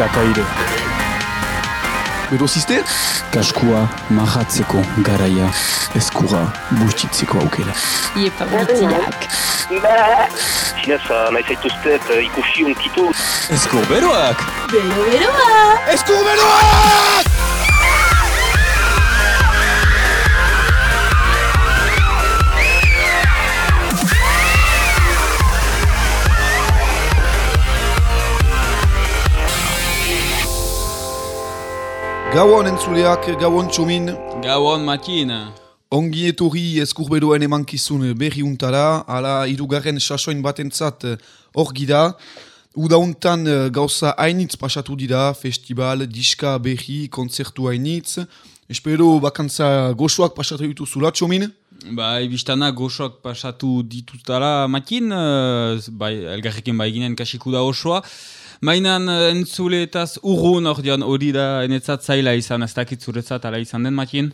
kakaire. Bero ziste? Kaskua mahatzeko garaia eskura bustitzeko aukera. Iepa mutiak. Zinez, nahi zaituztet uh, ikusi unkitu. Eskur beroak! Bero beroa! Eskur beroak! Gauan entzuleak, gauan txomin, Gauan matin. ongi etorri eskurberoen emankizun berri untara, ala irugarren sasoin batentzat hor gira. Udauntan eh, gauza hainitz pasatu dira, festival, diska berri, konzertu hainitz. Espero bakantza goxoak pasatu dituzula txomin. Bai, biztana goxoak pasatu ditutara matin, eh, bai, elgarrekin bai ginen kasiku da osoa. Mainan eh, entzuleetaz urrun hor dian hori da enetzat zaila izan, ez dakit zuretzat ala izan den matin.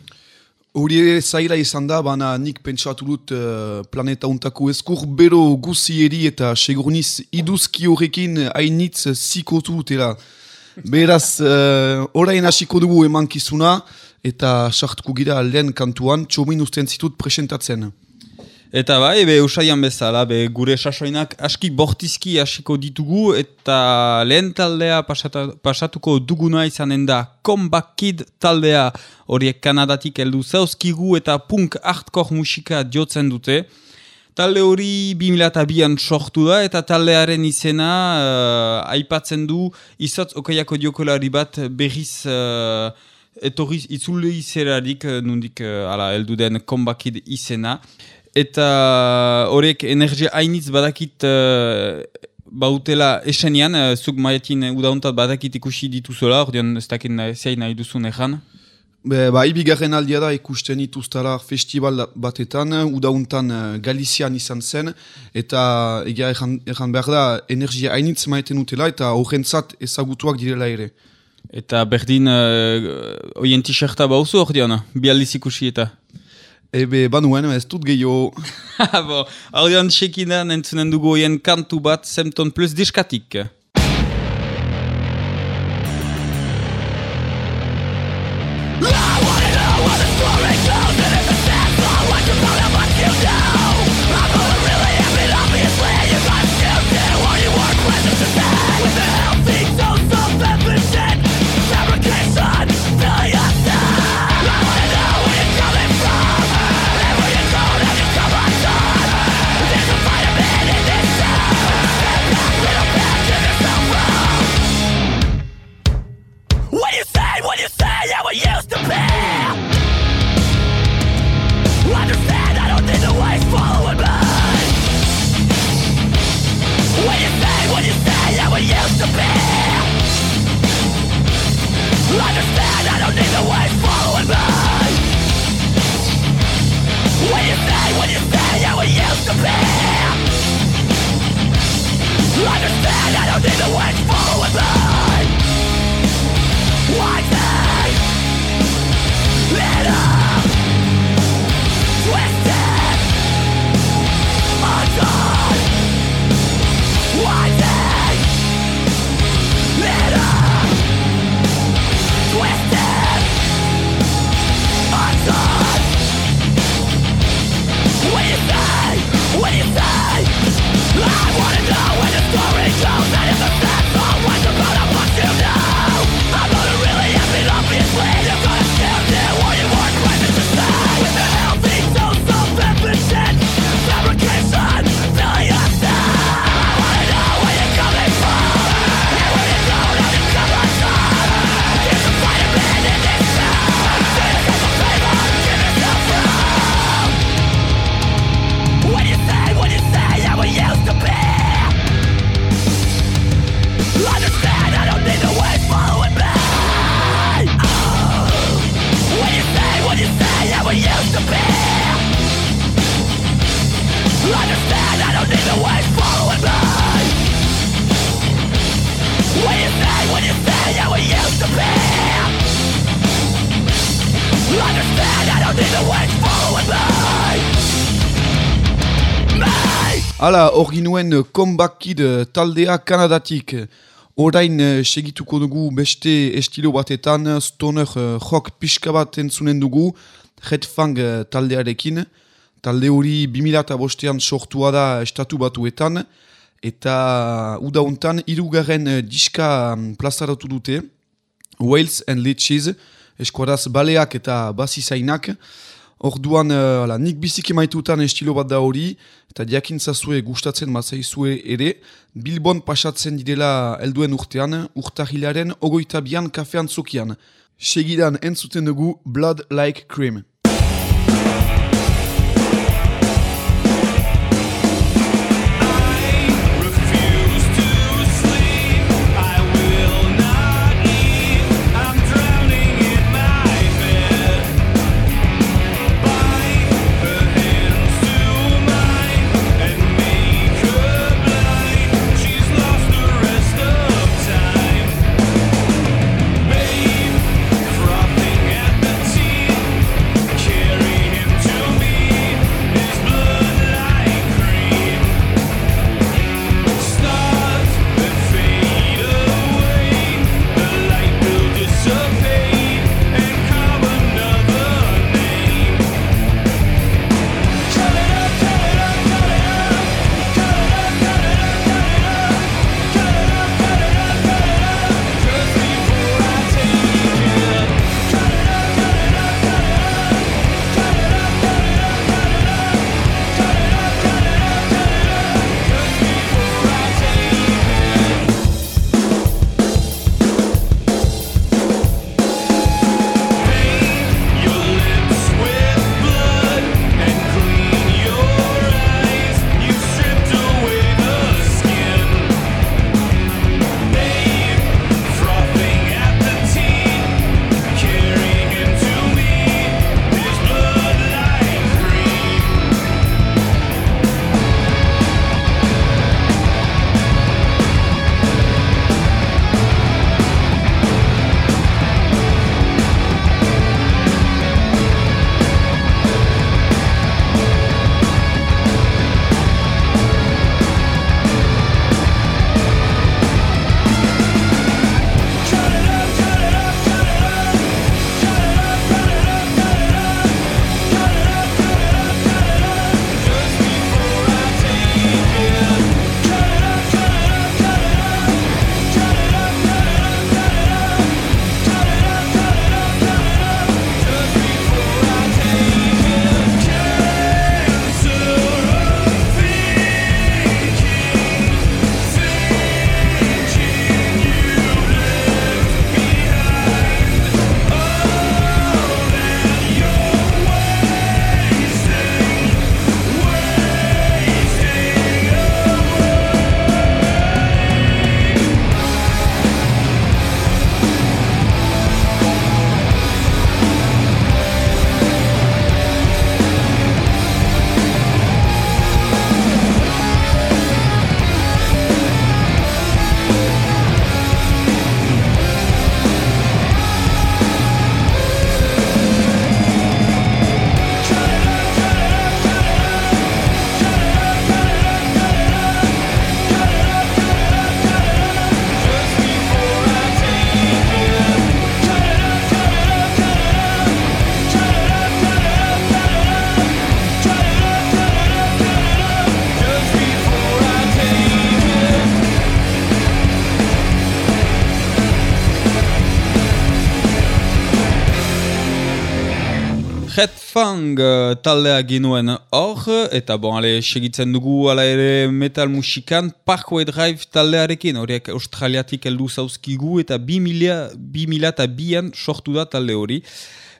Hori ere zaila izan da, baina nik pentsatu dut eh, planeta untako eskur bero guzieri eta segurniz iduzki horrekin hainitz zikotu dutela. Beraz, uh, orain hasiko dugu emankizuna eta sartuko gira lehen kantuan, txomin usten zitut presentatzen. Eta bai, be usaian bezala, be gure sasoinak aski bortizki hasiko ditugu eta lehen taldea pasata, pasatuko duguna izanen da Comeback Kid taldea horiek Kanadatik heldu zauzkigu eta punk hardcore musika jotzen dute. Talde hori 2002an sortu da eta taldearen izena uh, aipatzen du izotz okaiako diokolari bat berriz uh, etorriz itzule izerarik uh, nundik uh, ala heldu den Comeback Kid izena. Eta horiek energia hainitz badakit uh, bautela esenian, uh, zuk maetin udauntat badakit ikusi dituzola, ordean ez dakit nahi, zein nahi duzun ejan. Be, ba, ibigarren aldia da ikusten ituztara festival batetan, udauntan uh, Galizian izan zen, eta egia erran, erran behar da energia hainitz maiten utela eta horrentzat ezagutuak direla ere. Eta berdin uh, oien t-shirta bauzu ordean, bialdiz ikusi eta. Ebe, banuen, ez dut gehiago... Bo, ordean txekinan entzunen dugu oien kantu bat Sempton Plus diskatik. Understand, I don't need the ways following me. What you say, what you say, how it used to be. Understand, I don't need the ways following Hala, hor ginuen konbakid taldea Kanadatik. Orain eh, segituko dugu beste estilo batetan, stoner eh, rock pixka bat entzunen dugu, Headfang eh, taldearekin. Talde hori 2005an sortua da estatu batuetan, eta udauntan irugarren diska mm, plazaratu dute, Wales and Leeches, eskuaraz baleak eta bazizainak. Orduan, eh, uh, ala, nik bizik emaitutan estilo bat da hori, eta diakintzazue gustatzen mazaizue ere, Bilbon pasatzen direla helduen urtean, urtahilaren ogoita bian kafean zukian. Segidan entzuten dugu Blood Like Cream. Fang uh, taldea ginuen hor, eta bon, ale, segitzen dugu ala ere metal musikan Parkway Drive taldearekin, horiek australiatik heldu zauzkigu eta 2000 eta bian sortu da talde hori.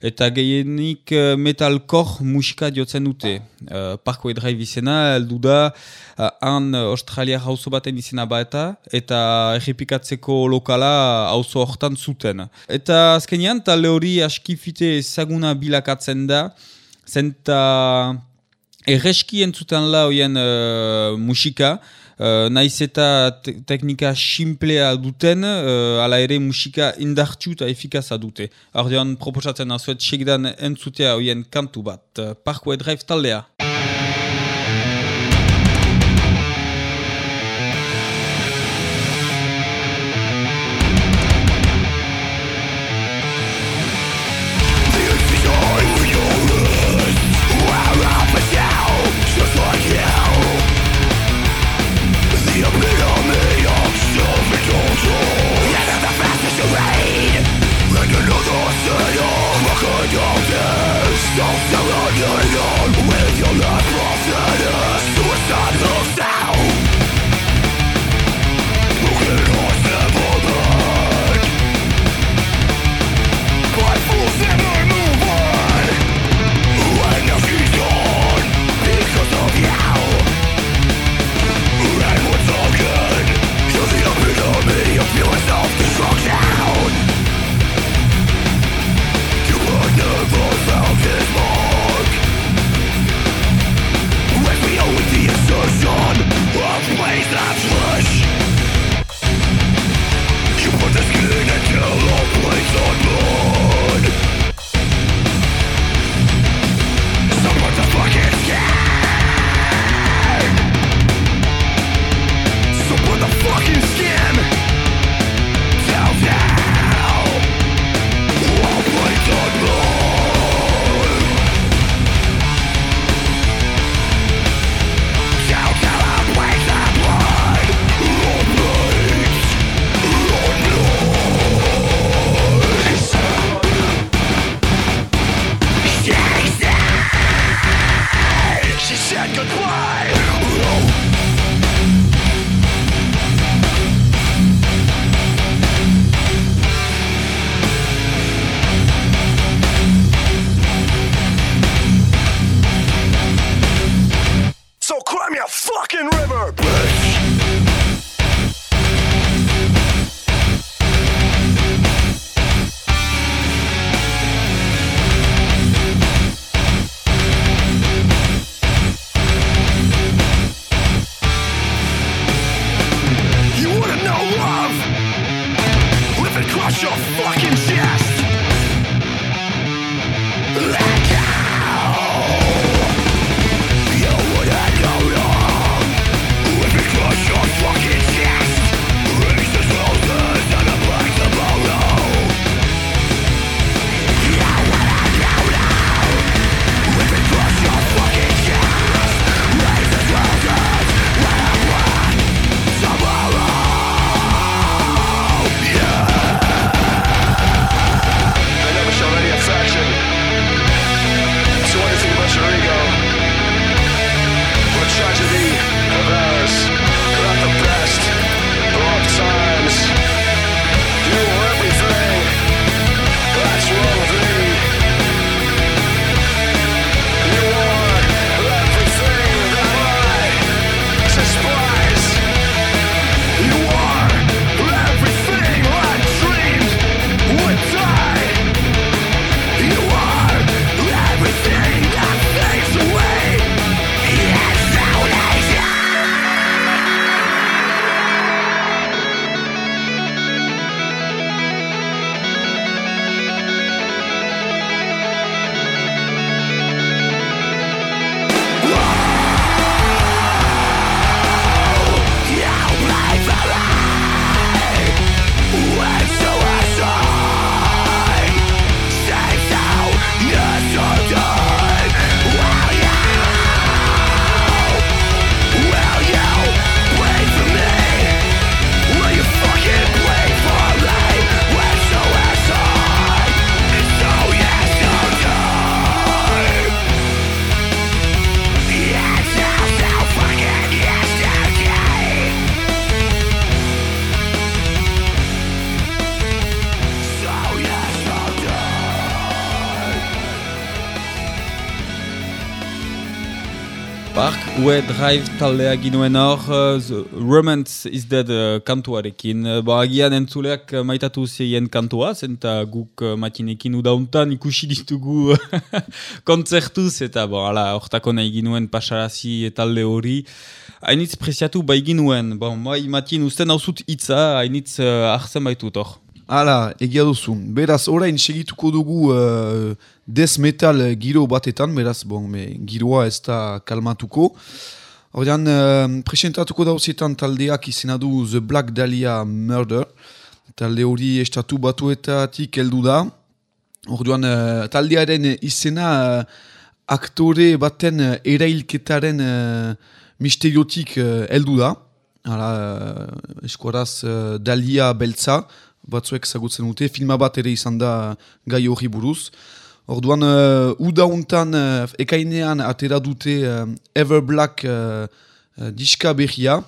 Eta gehienik uh, metalcore musika jotzen dute. Uh, Parkway Drive izena, heldu da, uh, han Australia hauzo baten izena baeta, eta errepikatzeko lokala hauzo hortan zuten. Eta azkenean, talde hori askifite ezaguna bilakatzen da, zenta erreski entzuten la hoien uh, musika, Uh, naiz eta te teknika simplea duten, uh, ala ere musika indartxu eta efikaza dute. Ardean proposatzen azuet segdan entzutea hoien kantu bat. Uh, Parkway Drive taldea. Way Drive taldea ginuen hor, The Romance is Dead uh, kantuarekin. Uh, ba, agian entzuleak maitatu zeien kantua, zenta guk matinekin udauntan ikusi ditugu kontzertuz, eta bo, ala, hortako nahi ginuen pasarazi talde hori. Hainitz preziatu bai ginuen, bon, bai matien usten hauzut hitza, hainitz uh, ahzen baitut hor. Hala, egia duzu. Beraz, orain segituko dugu uh, death metal giro batetan, beraz, bon, me, giroa ez da kalmatuko. Ordean, uh, presentatuko dauzietan taldeak izena du The Black Dahlia Murder. Talde hori estatu batuetatik heldu da. Orduan, uh, taldearen izena uh, aktore baten uh, erailketaren uh, misteriotik uh, heldu da. Hala, uh, eskuaraz uh, Dahlia beltza, batzuek zagutzen dute, filma bat ere izan da gai hori buruz. Orduan, uh, uda untan, uh, ekainean atera dute uh, Everblack uh, uh, diska berria,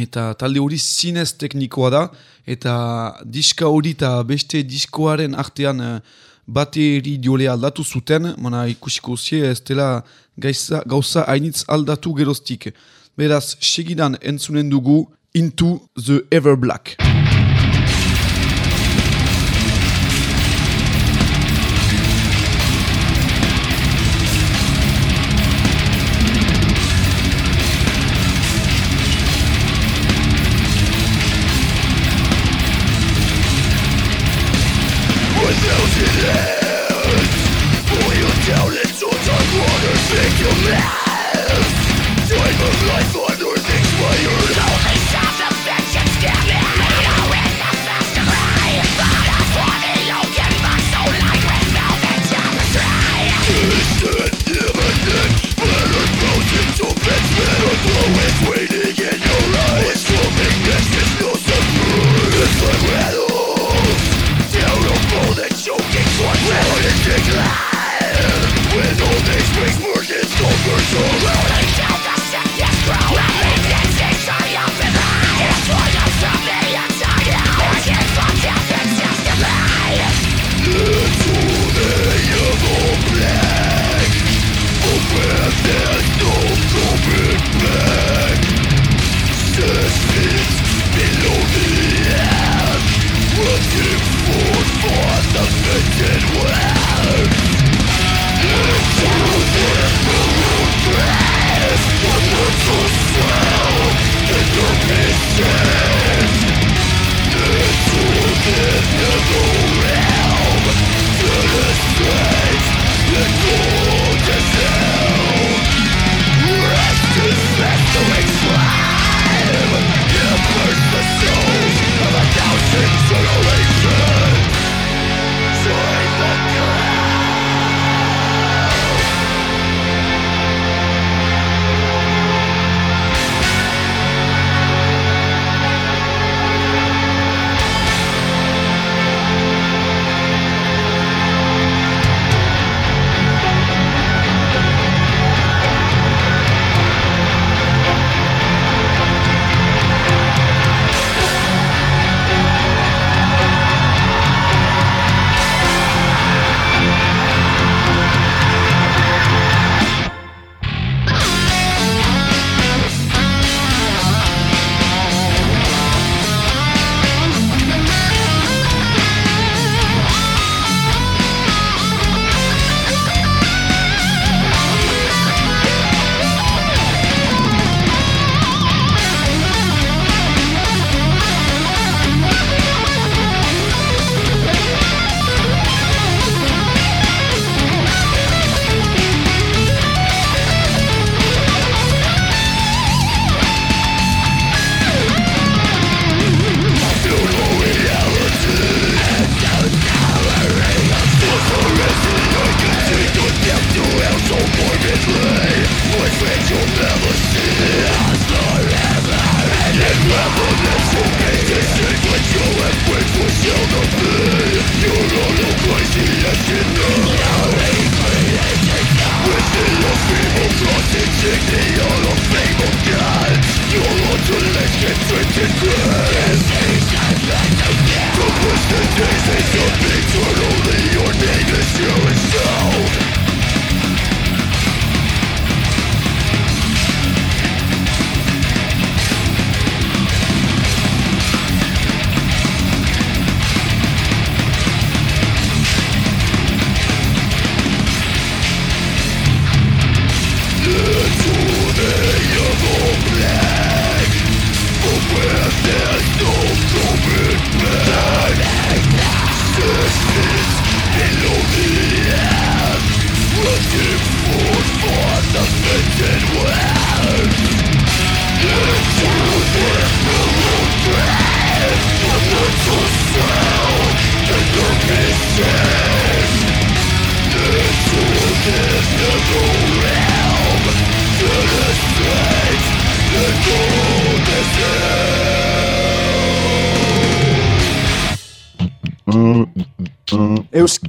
eta talde hori zinez teknikoa da, eta diska hori eta beste diskoaren artean uh, bateri diole aldatu zuten, mana ikusiko zie ez dela gaiza, gauza hainitz aldatu geroztik. Beraz, segidan entzunen dugu Into the Everblack. Life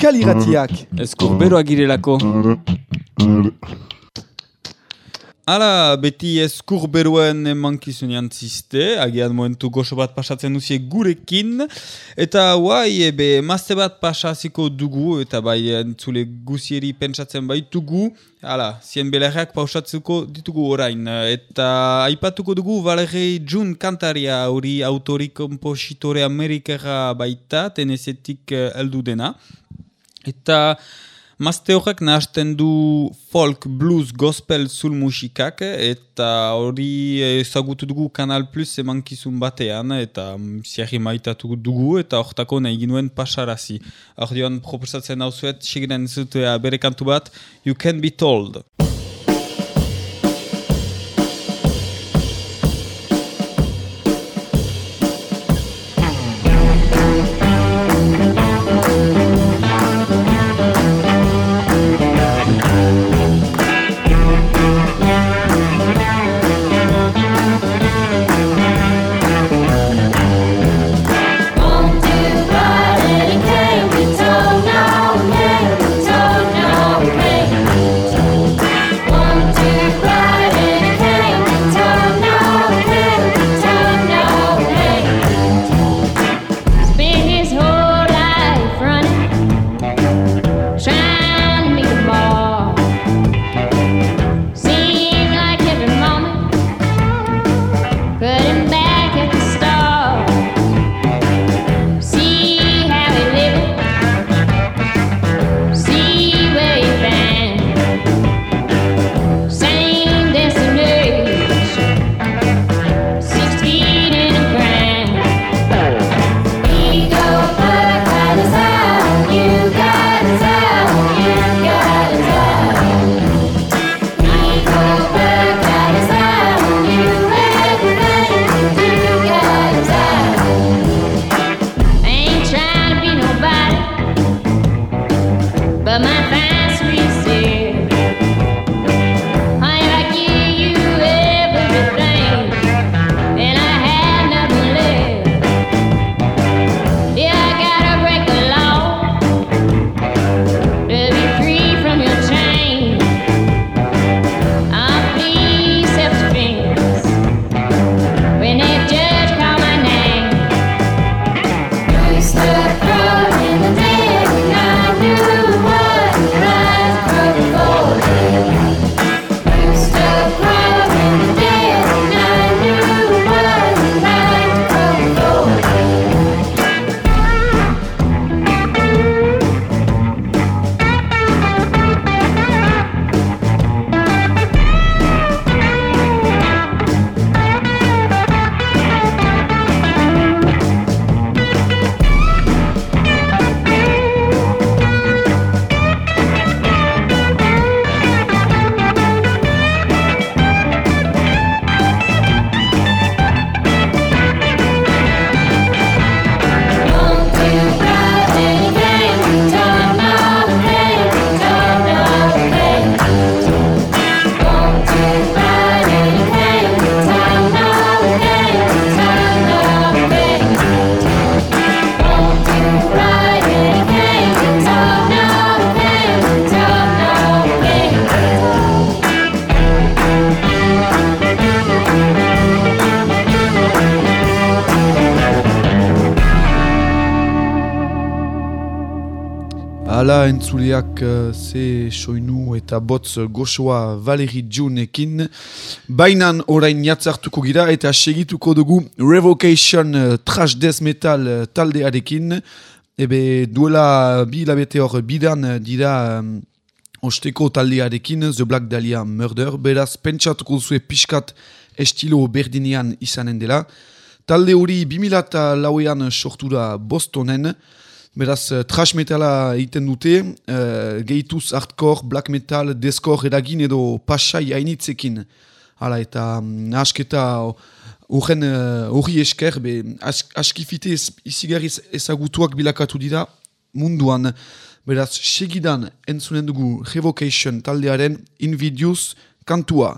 Euskal Iratiak. Eskur beroak girelako. Hala, beti eskur beroen emankizunean ziste, agian momentu goxo bat pasatzen duzie gurekin, eta guai, ebe, mazte bat pasaziko dugu, eta bai, entzule guzieri pentsatzen baitugu, hala, zien belarrak pausatzeko ditugu orain, eta aipatuko dugu Valerei Jun kantaria hori autori kompositore amerikara baita, tenezetik eh, heldu dena, eta Mazte horrek nahasten du folk, blues, gospel, zul musikak eta hori ezagutu dugu Kanal Plus emankizun batean eta ziarri maitatu dugu eta hortako nahi ginuen pasarazi. Ordioan proposatzen hau zuet, siginen zutea bere kantu bat, You Can Be Told. Eta botz goxoa Valeri Junekin. Bainan orain jatzartuko gira eta segituko dugu Revocation uh, Trash Death Metal uh, taldearekin. Ebe duela bi labete hor bidan uh, dira um, osteko taldearekin, The Black Dahlia Murder. Beraz, pentsatuko zue pixkat estilo berdinean izanen dela. Talde hori 2008an sortu da Bostonen. Beraz, uh, trash metala egiten dute, uh, gehituz hardcore, black metal, deathcore eragin edo pasai hainitzekin. Hala, eta um, asketa horren uh, hori esker, be, as, askifite ez, izigarriz ezagutuak bilakatu dira, munduan. Beraz, segidan entzunen dugu Revocation taldearen Invidious kantua.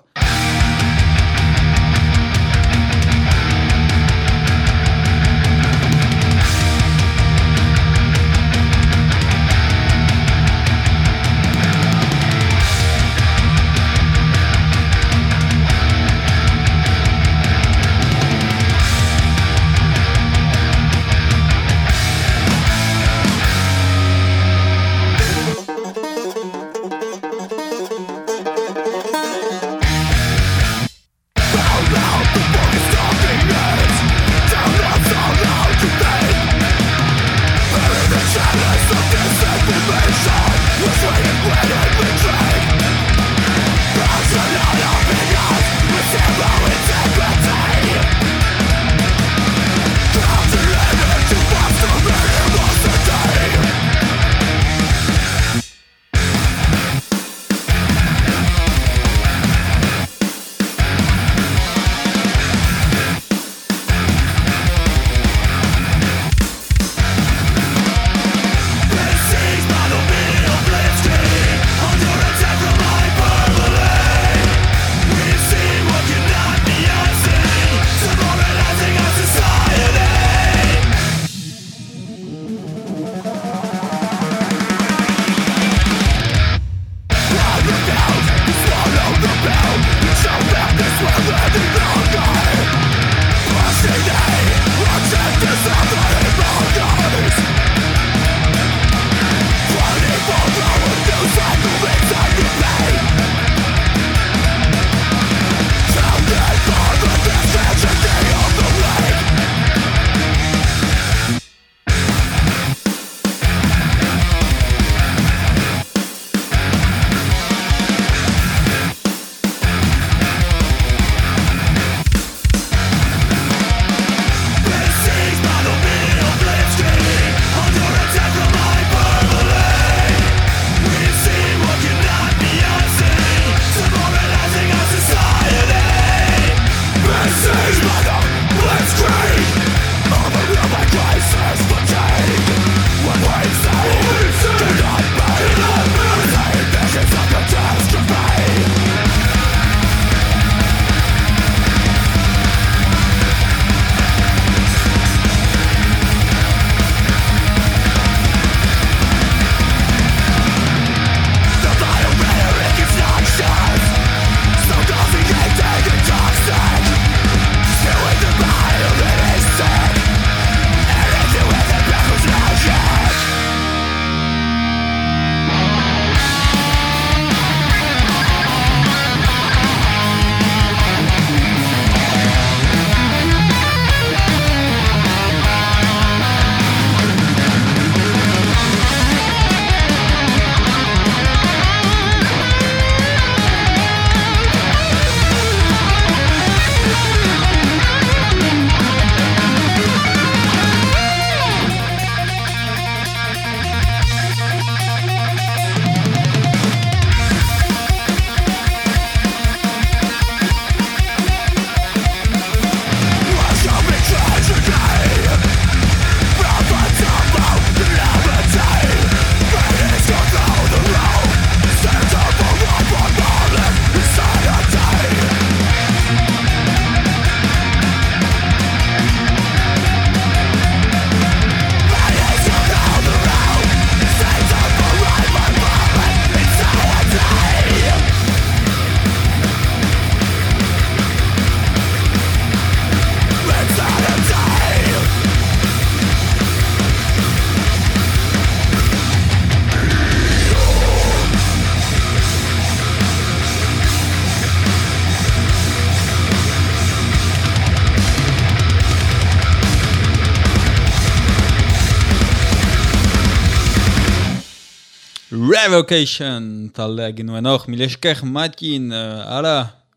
Revocation taldea genuen hor, mile esker matkin, uh, ala,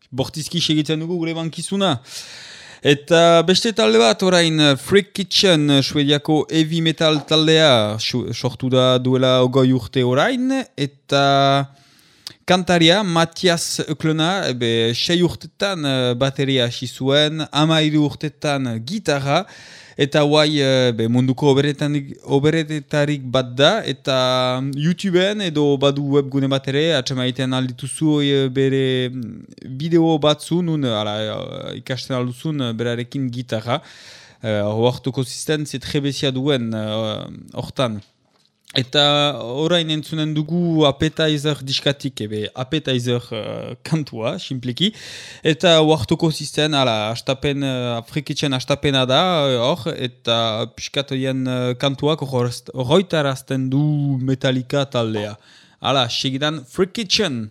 bortizki segitzen dugu gure bankizuna. Eta beste talde bat orain uh, Freak Kitchen uh, suediako heavy metal taldea sortu da duela ogoi urte orain eta kantaria, Matias Öklona, ebe, sei urtetan eh, bateria hasi zuen, amairu urtetan gitarra, eta guai eh, be, munduko oberetetarik bat da, eta YouTubeen edo badu webgune bat ere, atxemaiten aldituzu eh, bere mm, bideo batzu, nun ala, eh, ikasten alduzun eh, berarekin gitarra, Hoartuko uh, zisten, zet trebezia duen hortan. Eta orain entzunen dugu appetizer diskatik, ebe appetizer uh, kantua, simpliki. Eta huartuko zisten, ala, astapen, uh, afrikitzen astapena da, uh, hor, eta piskatoien uh, kantuak horretarazten du metalika taldea. Hala, segidan Freak Kitchen!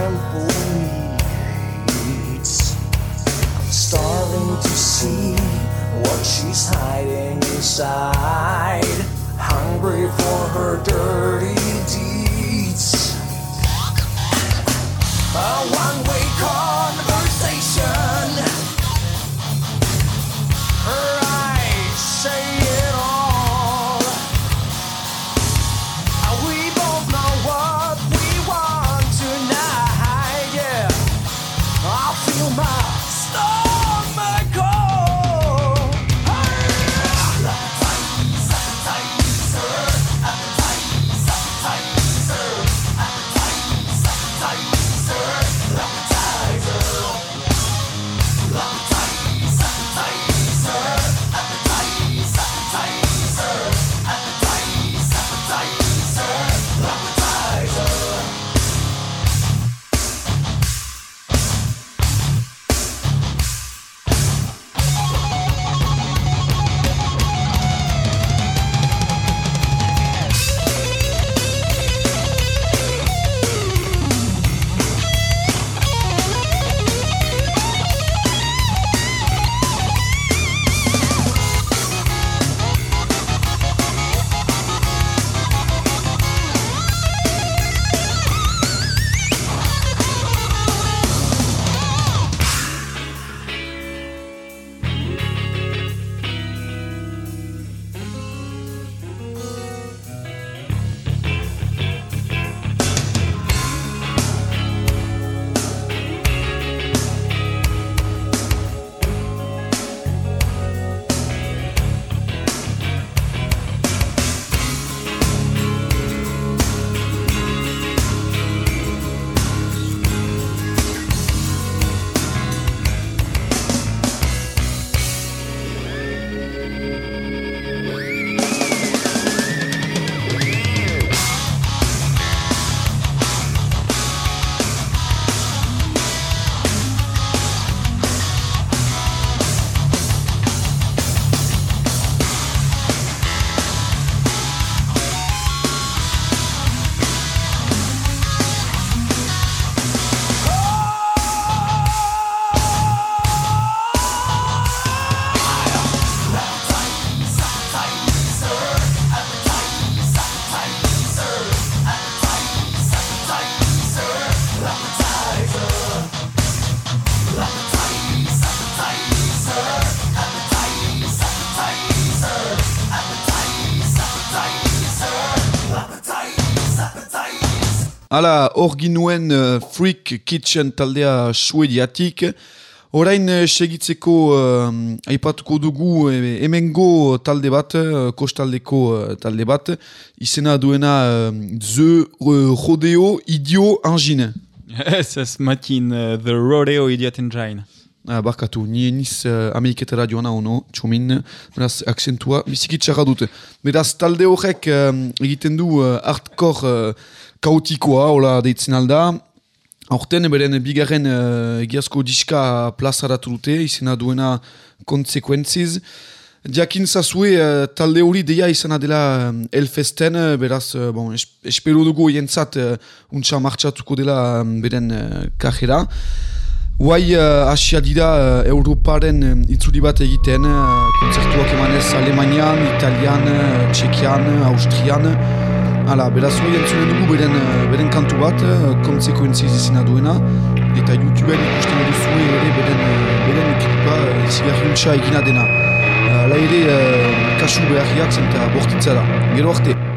I'm starving to see what she's hiding inside, hungry for her dirty deeds. A one-way conversation. Hala, hor ginuen uh, Freak Kitchen taldea suediatik. Orain uh, segitzeko uh, aipatuko dugu eh, hemengo talde bat, uh, kostaldeko uh, talde bat, izena duena uh, The uh, Rodeo Idio Angine. Ez, ez, matin, uh, The Rodeo Idiot Engine. Ah, barkatu, ni niz uh, Ameriketara joana ono, txomin, beraz, akzentua, biziki txarra dute. Beraz, talde horrek um, egiten du uh, hardcore uh, kaotikoa, hola deitzen alda. Horten, beren bigarren uh, egiazko diska plazaratu dute, izena duena Consequences. Diakin zazue, uh, talde hori deia izena dela um, Elfesten, beraz, uh, bon, es espero dugu jentzat uh, untsa martxatuko dela um, beren uh, kajera. Guai uh, asia dira uh, Europaren um, itzuli bat egiten, uh, konzertuak emanez Alemanian, Italian, uh, Txekian, Austrian. Hala, beraz hori entzunen dugu beren, uh, beren kantu bat, uh, konsekoentziz izena duena, eta YouTubeen ikusten duzue ere beren, uh, beren ekipa izigarriuntza egina dena. Hala ere, kasu beharriak zen eta bortitza da. Gero arte.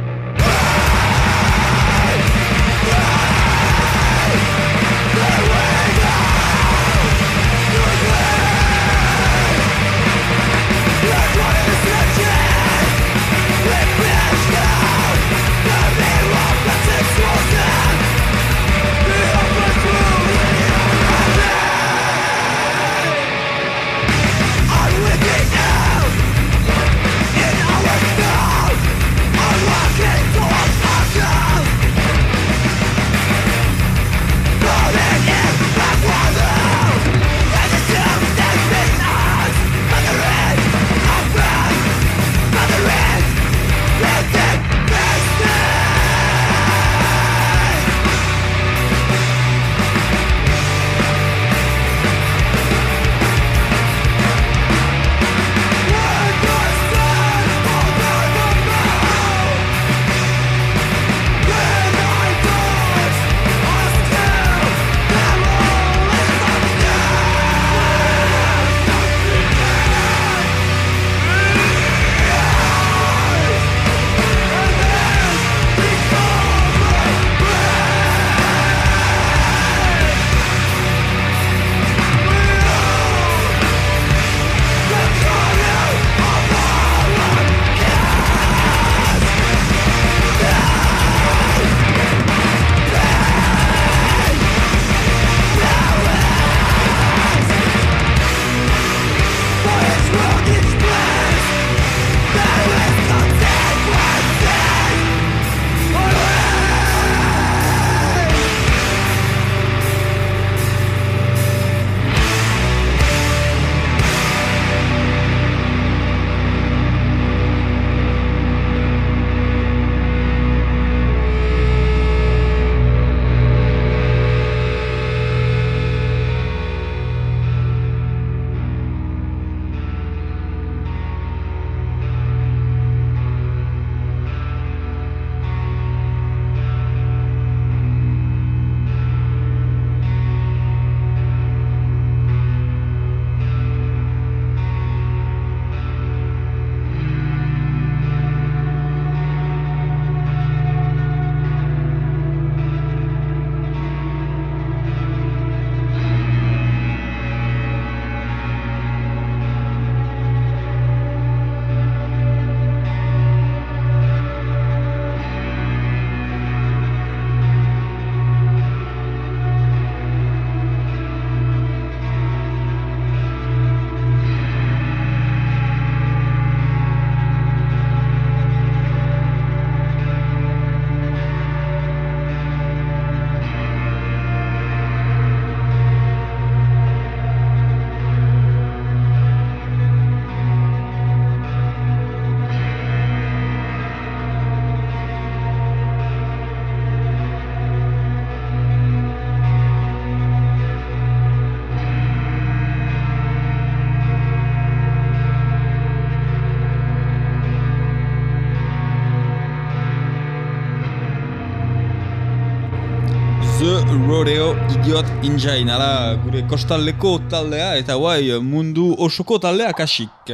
Rodeo Idiot Engine, ala gure kostaldeko taldea eta guai mundu osoko taldea kasik.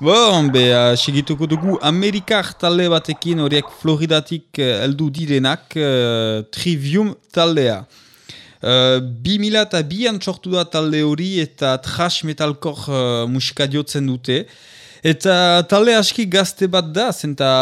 Bon, be, uh, segituko dugu Amerikar talde batekin horiek Floridatik eh, heldu direnak uh, Trivium taldea. Uh, 2002an sortu da talde hori eta trash metalkor uh, musika diotzen dute. Eta talde aski gazte bat da, zenta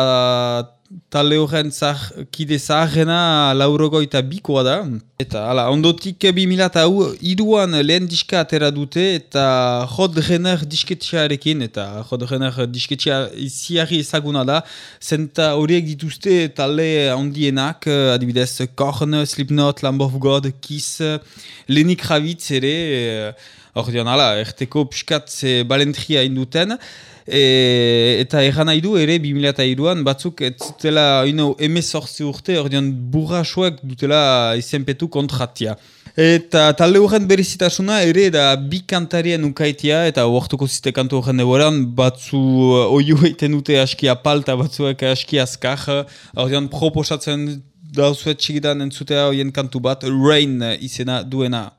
talde horren zah, kide zaharrena laurogoita bikoa da. Eta hala, ondotik 2002 iruan lehen diska atera dute eta Rod Renner disketxearekin eta Rod Renner disketxea iziarri ezaguna da. Zenta horiek dituzte talde handienak, eh, adibidez Korn, Slipknot, Lamb of God, Kiss, Lenny Kravitz ere, eh, hor dion, hala, erteko piskat ze balentria induten. E, eta erran nahi du ere 2002an batzuk ez zutela ino emezortzi urte ordean burrasoak dutela izenpetu kontratia. Eta talde horren berizitasuna ere da bi kantarien ukaitia eta uortuko ziste kantu horren egoran batzu uh, oiu egiten dute aski apalta batzuek aski azkar ordean proposatzen dauzuet txigidan entzutea hoien kantu bat Rain izena duena.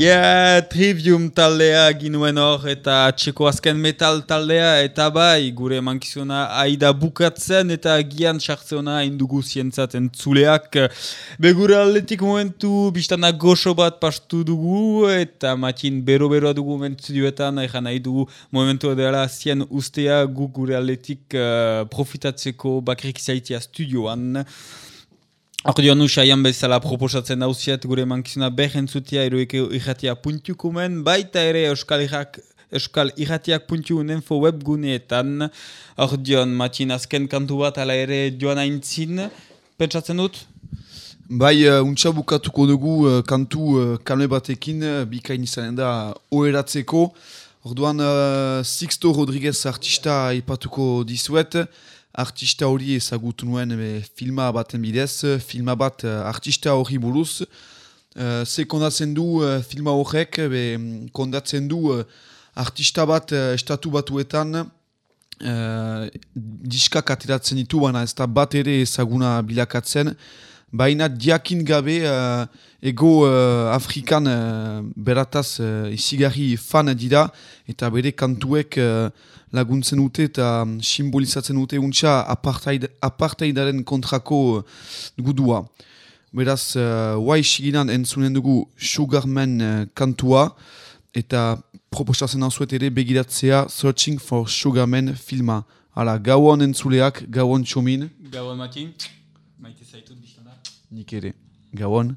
Ja, Trivium taldea ginuen hor eta txeko azken metal taldea eta bai gure mankizuna aida bukatzen eta gian sartzeona indugu zientzaten zuleak. Begure aldetik momentu biztana goxo bat pastu dugu eta matin bero-beroa dugu mentudioetan egan nahi dugu momentu dela zien ustea gu gure aldetik uh, profitatzeko bakrik zaitia studioan. Ordeon usaian bezala proposatzen dauziet gure mankizuna behen zutia eroike irratia puntukumen, baita ere euskal irrak Euskal irratiak puntu info webguneetan. Ordeon, matxin azken kantu bat ala ere joan aintzin. Pentsatzen dut? Bai, uh, untxa bukatuko dugu uh, kantu uh, kalme batekin, uh, bikain izanen da oheratzeko. Orduan, uh, Sixto Rodriguez artista ipatuko dizuet. Artista hori ezagutu nuen be, filma baten bidez, filma bat uh, artista hori buruz. Uh, ze kondatzen du uh, filma horrek, be, kondatzen du uh, artista bat uh, estatu batuetan uh, diskak ateratzen ditu, baina ez da bat ere ezaguna bilakatzen, baina diakin gabe uh, ego uh, Afrikan uh, berataz uh, izigarri fan dira eta bere kantuek uh, laguntzen dute eta simbolizatzen dute untxa apartheid, apartheidaren kontrako uh, gudua. Beraz, uh, guai siginan entzunen dugu Sugarman uh, kantua eta proposatzen hau ere begiratzea Searching for Sugarman filma. Hala, gauan entzuleak, gauan txomin, Gabon matin. Maite zaitut biztana. nik ere. Gauan.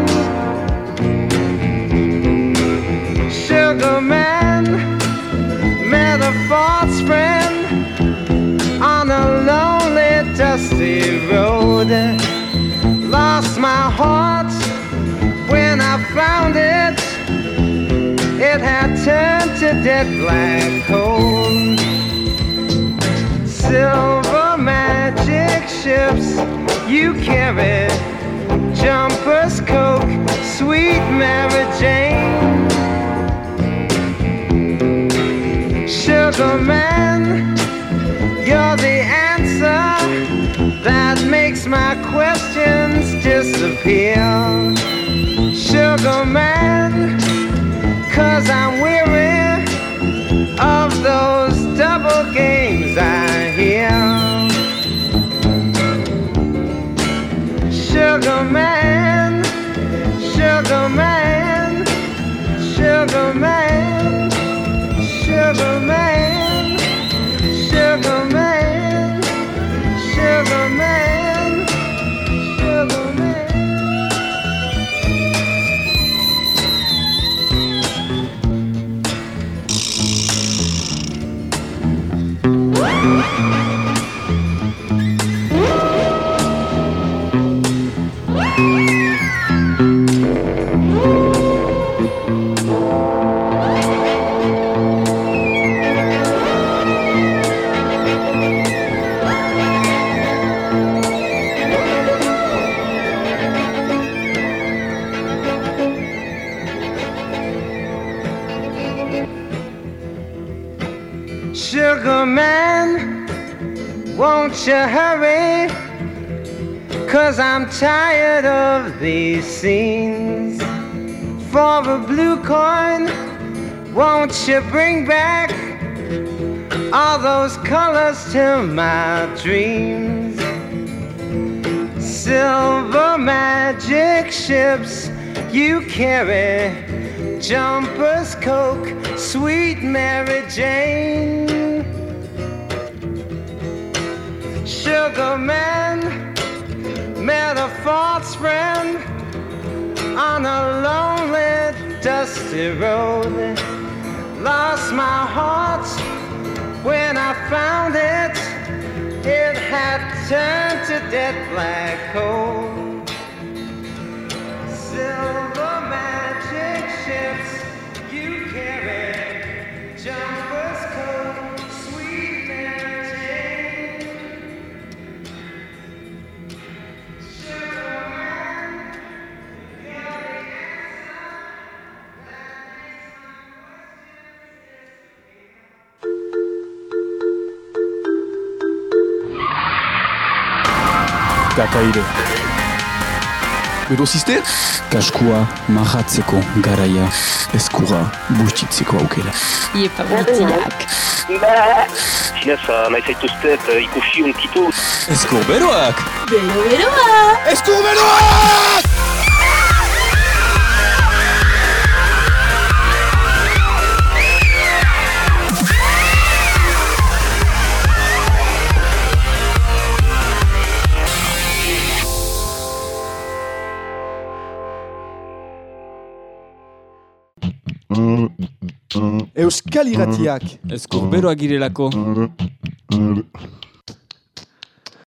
Sugar man met a false friend on a lonely, dusty road. Lost my heart when I found it. It had turned to dead black coal silver magic ships you carry jumpers coke sweet mary jane sugar man you're the answer that makes my questions disappear sugar man cause i'm weary of those double games I hear. Sugar man, Cause I'm tired of these scenes. For a blue coin, won't you bring back all those colors to my dreams? Silver magic ships you carry jumpers, coke, sweet Mary Jane. Sugar man false friend on a lonely, dusty road. Lost my heart when I found it. It had turned to dead black coal. Kakaire, Bero ziste? kaskua marratzeko garaia eskura bustitzeko aukera. Iepa guztiak. Zinez, nahi zaituztet uh, ikusi unkitu. Eskur beroak! Bero beroa! Euskal Iratiak Eskur beroak girelako.